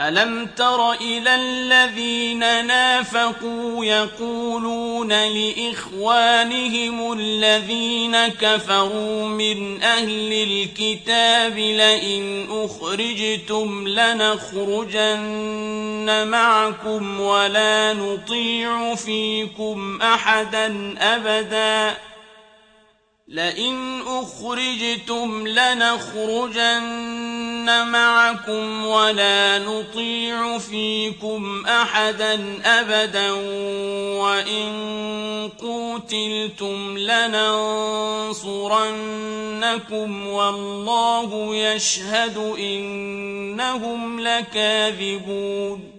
ألم تر إلى الذين نافقوا يقولون لإخوانهم الذين كفروا من أهل الكتاب لئن أخرجتم لنخرجن معكم ولا نطيع فيكم أحدا أبداً لئن أخرجتم لنخرجن معكم ولا نطيع فيكم أحدا أبدا وإن قوتلتم لننصرنكم والله يشهد إنهم لكاذبون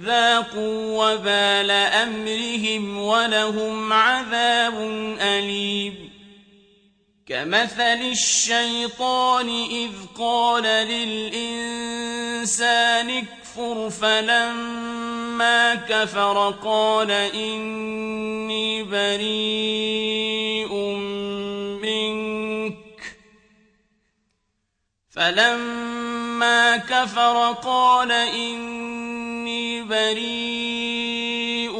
ذاقوا وبال أمرهم ولهم عذاب أليم. كمثل الشيطان إذ قال للإنسان اكفر فلما كفر قال إني بريء منك. فلما كفر قال إني بريء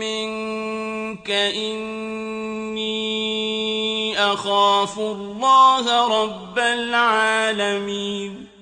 منك. إني أخاف الله رب العالمين.